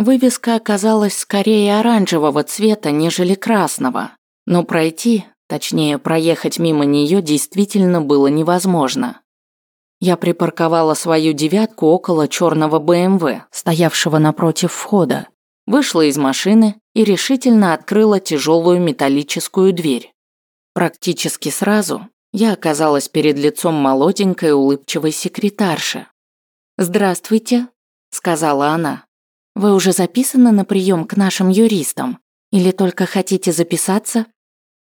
Вывеска оказалась скорее оранжевого цвета, нежели красного, но пройти, точнее проехать мимо нее действительно было невозможно. Я припарковала свою девятку около черного БМВ, стоявшего напротив входа, вышла из машины и решительно открыла тяжелую металлическую дверь. Практически сразу я оказалась перед лицом молоденькой улыбчивой секретарши. «Здравствуйте», – сказала она. «Вы уже записаны на прием к нашим юристам? Или только хотите записаться?»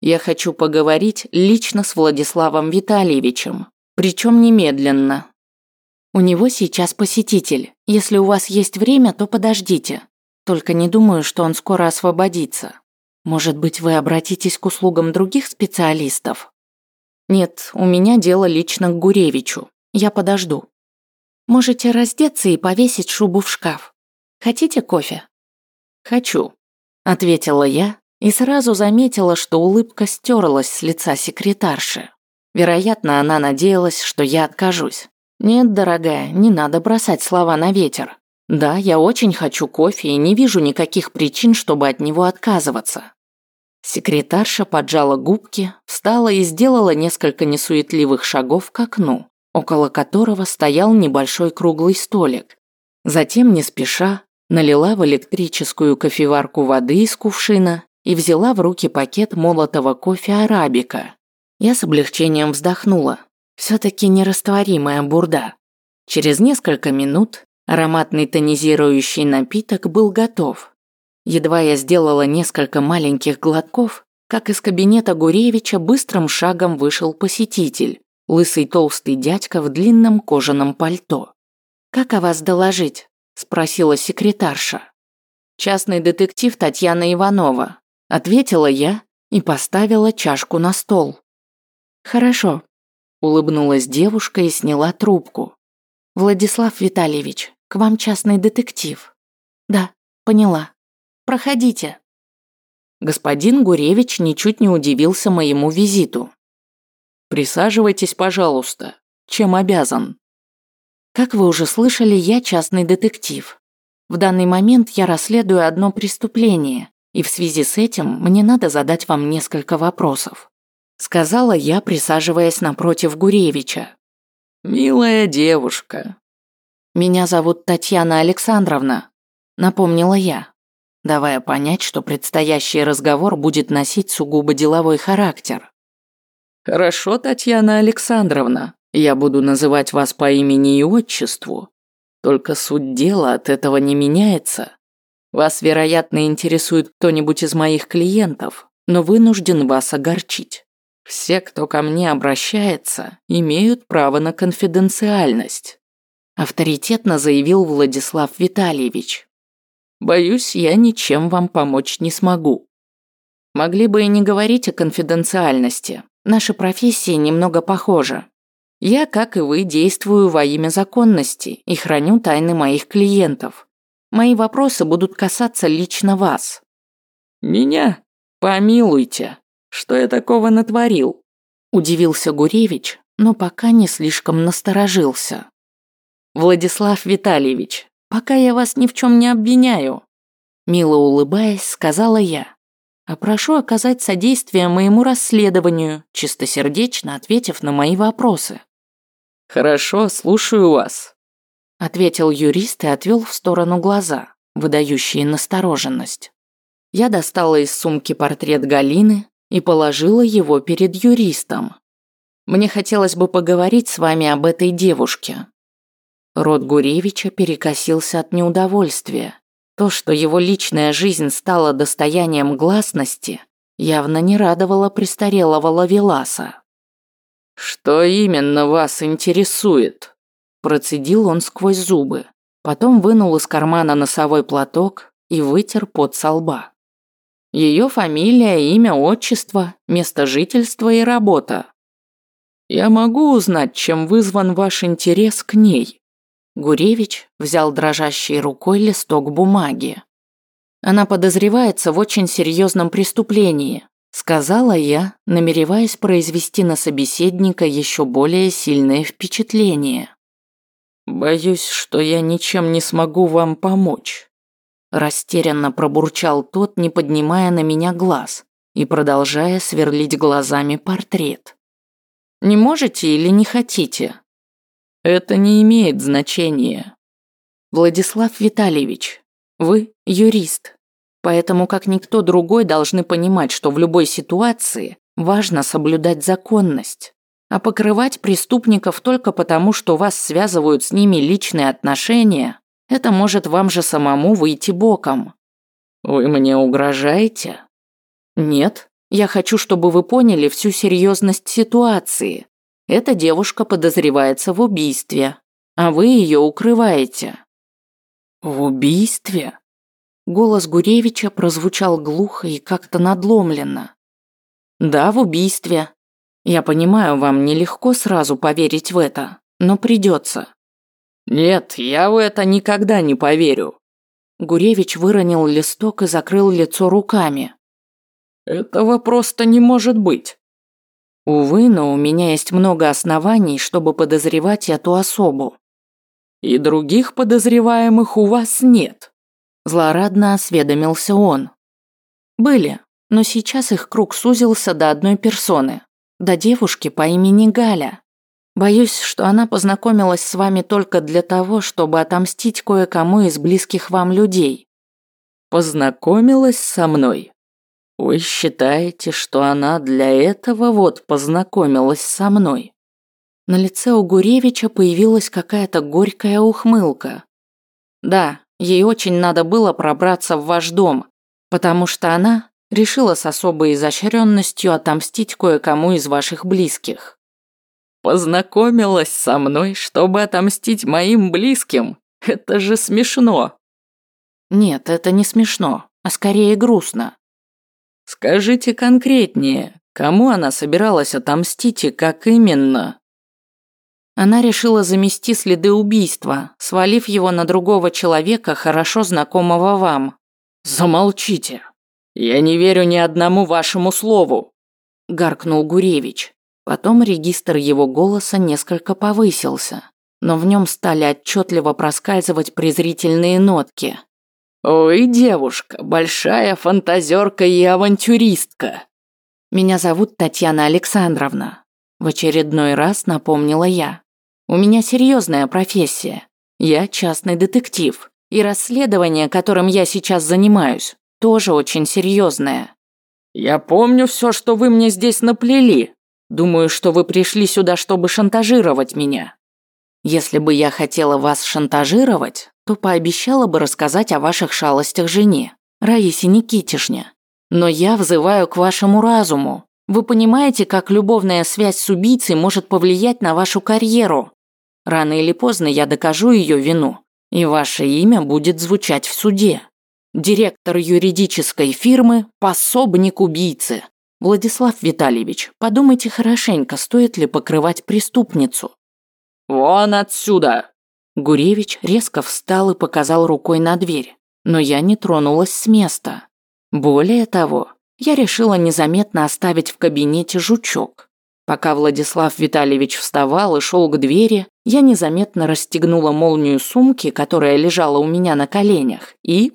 «Я хочу поговорить лично с Владиславом Витальевичем, причем немедленно». «У него сейчас посетитель. Если у вас есть время, то подождите. Только не думаю, что он скоро освободится. Может быть, вы обратитесь к услугам других специалистов?» «Нет, у меня дело лично к Гуревичу. Я подожду». «Можете раздеться и повесить шубу в шкаф. Хотите кофе?» «Хочу», – ответила я и сразу заметила, что улыбка стерлась с лица секретарши. Вероятно, она надеялась, что я откажусь. «Нет, дорогая, не надо бросать слова на ветер. Да, я очень хочу кофе и не вижу никаких причин, чтобы от него отказываться. Секретарша поджала губки, встала и сделала несколько несуетливых шагов к окну, около которого стоял небольшой круглый столик. Затем, не спеша, налила в электрическую кофеварку воды из кувшина и взяла в руки пакет молотого кофе арабика. Я с облегчением вздохнула. Все-таки нерастворимая бурда. Через несколько минут ароматный тонизирующий напиток был готов. Едва я сделала несколько маленьких глотков, как из кабинета Гуревича быстрым шагом вышел посетитель, лысый толстый дядька в длинном кожаном пальто. «Как о вас доложить?» – спросила секретарша. «Частный детектив Татьяна Иванова», – ответила я и поставила чашку на стол. «Хорошо», – улыбнулась девушка и сняла трубку. «Владислав Витальевич, к вам частный детектив». «Да, поняла». Проходите». Господин Гуревич ничуть не удивился моему визиту. «Присаживайтесь, пожалуйста. Чем обязан?» Как вы уже слышали, я частный детектив. В данный момент я расследую одно преступление, и в связи с этим мне надо задать вам несколько вопросов. Сказала я, присаживаясь напротив Гуревича. «Милая девушка». «Меня зовут Татьяна Александровна», напомнила я давая понять, что предстоящий разговор будет носить сугубо деловой характер. «Хорошо, Татьяна Александровна, я буду называть вас по имени и отчеству. Только суть дела от этого не меняется. Вас, вероятно, интересует кто-нибудь из моих клиентов, но вынужден вас огорчить. Все, кто ко мне обращается, имеют право на конфиденциальность», авторитетно заявил Владислав Витальевич. Боюсь, я ничем вам помочь не смогу. Могли бы и не говорить о конфиденциальности. Наши профессии немного похожи. Я, как и вы, действую во имя законности и храню тайны моих клиентов. Мои вопросы будут касаться лично вас. Меня? Помилуйте. Что я такого натворил? Удивился Гуревич, но пока не слишком насторожился. Владислав Витальевич, пока я вас ни в чем не обвиняю», мило улыбаясь, сказала я. «А прошу оказать содействие моему расследованию, чистосердечно ответив на мои вопросы». «Хорошо, слушаю вас», ответил юрист и отвел в сторону глаза, выдающие настороженность. Я достала из сумки портрет Галины и положила его перед юристом. Мне хотелось бы поговорить с вами об этой девушке, Рот Гуревича перекосился от неудовольствия. То, что его личная жизнь стала достоянием гласности, явно не радовало престарелого Лавеласа. «Что именно вас интересует?» Процедил он сквозь зубы. Потом вынул из кармана носовой платок и вытер пот со лба. Ее фамилия, имя, отчество, место жительства и работа. Я могу узнать, чем вызван ваш интерес к ней? Гуревич взял дрожащей рукой листок бумаги. Она подозревается в очень серьезном преступлении, сказала я, намереваясь произвести на собеседника еще более сильное впечатление. Боюсь, что я ничем не смогу вам помочь. Растерянно пробурчал тот, не поднимая на меня глаз и продолжая сверлить глазами портрет. «Не можете или не хотите?» «Это не имеет значения». «Владислав Витальевич, вы юрист, поэтому как никто другой должны понимать, что в любой ситуации важно соблюдать законность, а покрывать преступников только потому, что вас связывают с ними личные отношения, это может вам же самому выйти боком. Вы мне угрожаете? Нет, я хочу, чтобы вы поняли всю серьезность ситуации. Эта девушка подозревается в убийстве, а вы ее укрываете. В убийстве? Голос Гуревича прозвучал глухо и как-то надломленно. Да, в убийстве. Я понимаю, вам нелегко сразу поверить в это, но придется. «Нет, я в это никогда не поверю». Гуревич выронил листок и закрыл лицо руками. «Этого просто не может быть». «Увы, но у меня есть много оснований, чтобы подозревать эту особу». «И других подозреваемых у вас нет», – злорадно осведомился он. «Были, но сейчас их круг сузился до одной персоны, до девушки по имени Галя. Боюсь, что она познакомилась с вами только для того, чтобы отомстить кое-кому из близких вам людей. Познакомилась со мной? Вы считаете, что она для этого вот познакомилась со мной? На лице у Гуревича появилась какая-то горькая ухмылка. Да, ей очень надо было пробраться в ваш дом, потому что она решила с особой изощренностью отомстить кое-кому из ваших близких. Познакомилась со мной, чтобы отомстить моим близким. Это же смешно. Нет, это не смешно, а скорее грустно. Скажите конкретнее, кому она собиралась отомстить и как именно? Она решила замести следы убийства, свалив его на другого человека, хорошо знакомого вам. Замолчите. Я не верю ни одному вашему слову, гаркнул Гуревич. Потом регистр его голоса несколько повысился, но в нем стали отчетливо проскальзывать презрительные нотки. «Ой, девушка, большая фантазерка и авантюристка!» «Меня зовут Татьяна Александровна», – в очередной раз напомнила я. «У меня серьезная профессия. Я частный детектив, и расследование, которым я сейчас занимаюсь, тоже очень серьезное». «Я помню все, что вы мне здесь наплели», Думаю, что вы пришли сюда, чтобы шантажировать меня. Если бы я хотела вас шантажировать, то пообещала бы рассказать о ваших шалостях жене, Раисе Никитишне. Но я взываю к вашему разуму. Вы понимаете, как любовная связь с убийцей может повлиять на вашу карьеру? Рано или поздно я докажу ее вину, и ваше имя будет звучать в суде. Директор юридической фирмы – пособник убийцы. Владислав Витальевич, подумайте хорошенько, стоит ли покрывать преступницу. Вон отсюда. Гуревич резко встал и показал рукой на дверь, но я не тронулась с места. Более того, я решила незаметно оставить в кабинете жучок. Пока Владислав Витальевич вставал и шел к двери, я незаметно расстегнула молнию сумки, которая лежала у меня на коленях, и...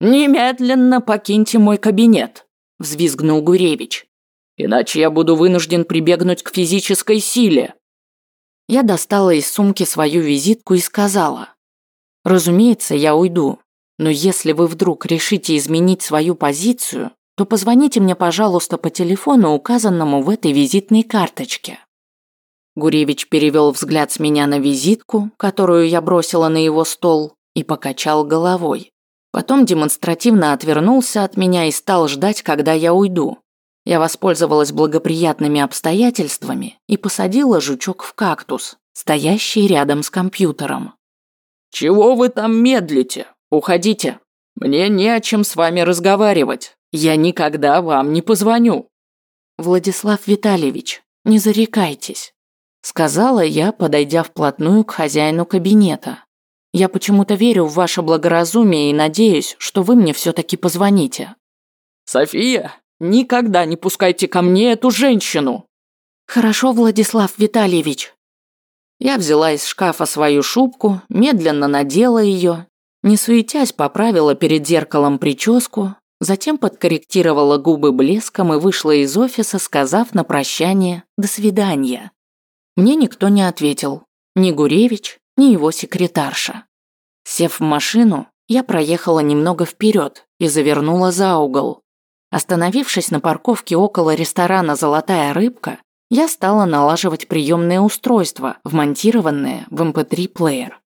«Немедленно покиньте мой кабинет», взвизгнул Гуревич. Иначе я буду вынужден прибегнуть к физической силе. Я достала из сумки свою визитку и сказала: "Разумеется, я уйду, но если вы вдруг решите изменить свою позицию, то позвоните мне, пожалуйста, по телефону, указанному в этой визитной карточке". Гуревич перевел взгляд с меня на визитку, которую я бросила на его стол, и покачал головой. Потом демонстративно отвернулся от меня и стал ждать, когда я уйду. Я воспользовалась благоприятными обстоятельствами и посадила жучок в кактус, стоящий рядом с компьютером. «Чего вы там медлите? Уходите. Мне не о чем с вами разговаривать. Я никогда вам не позвоню». «Владислав Витальевич, не зарекайтесь», сказала я, подойдя вплотную к хозяину кабинета. Я почему-то верю в ваше благоразумие и надеюсь, что вы мне все-таки позвоните». «София, никогда не пускайте ко мне эту женщину!» «Хорошо, Владислав Витальевич». Я взяла из шкафа свою шубку, медленно надела ее, Не суетясь, поправила перед зеркалом прическу, затем подкорректировала губы блеском и вышла из офиса, сказав на прощание «до свидания». Мне никто не ответил, ни Гуревич, ни его секретарша. Сев в машину, я проехала немного вперед и завернула за угол. Остановившись на парковке около ресторана «Золотая рыбка», я стала налаживать приемное устройство, вмонтированное в MP3-плеер. Эм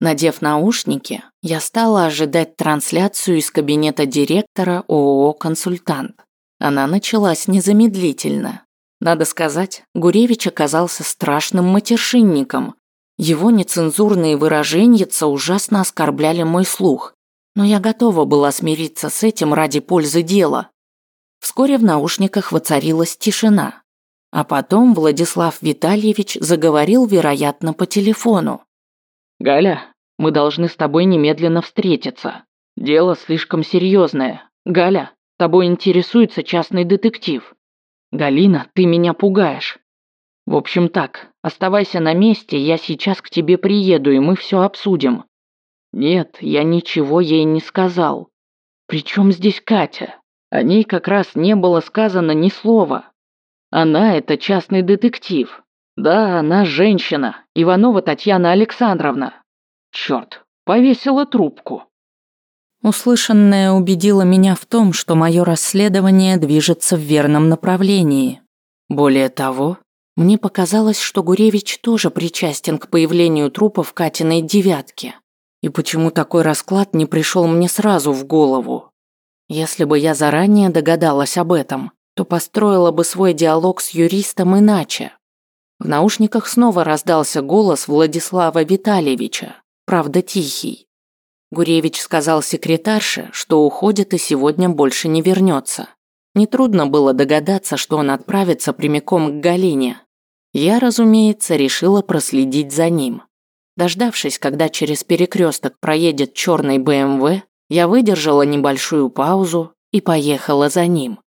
Надев наушники, я стала ожидать трансляцию из кабинета директора ООО «Консультант». Она началась незамедлительно. Надо сказать, Гуревич оказался страшным матершинником. Его нецензурные выражения ужасно оскорбляли мой слух, но я готова была смириться с этим ради пользы дела. Вскоре в наушниках воцарилась тишина. А потом Владислав Витальевич заговорил, вероятно, по телефону. «Галя, мы должны с тобой немедленно встретиться. Дело слишком серьезное. Галя, тобой интересуется частный детектив. Галина, ты меня пугаешь. В общем так, оставайся на месте, я сейчас к тебе приеду, и мы все обсудим. Нет, я ничего ей не сказал. Причем здесь Катя? О ней как раз не было сказано ни слова. Она – это частный детектив. Да, она женщина, Иванова Татьяна Александровна. Черт, повесила трубку. Услышанное убедило меня в том, что мое расследование движется в верном направлении. Более того, мне показалось, что Гуревич тоже причастен к появлению трупа в Катиной девятке. И почему такой расклад не пришел мне сразу в голову? Если бы я заранее догадалась об этом, то построила бы свой диалог с юристом иначе. В наушниках снова раздался голос Владислава Витальевича, правда тихий. Гуревич сказал секретарше, что уходит и сегодня больше не вернется. Нетрудно было догадаться, что он отправится прямиком к Галине. Я, разумеется, решила проследить за ним. Дождавшись, когда через перекресток проедет черный БМВ, я выдержала небольшую паузу и поехала за ним.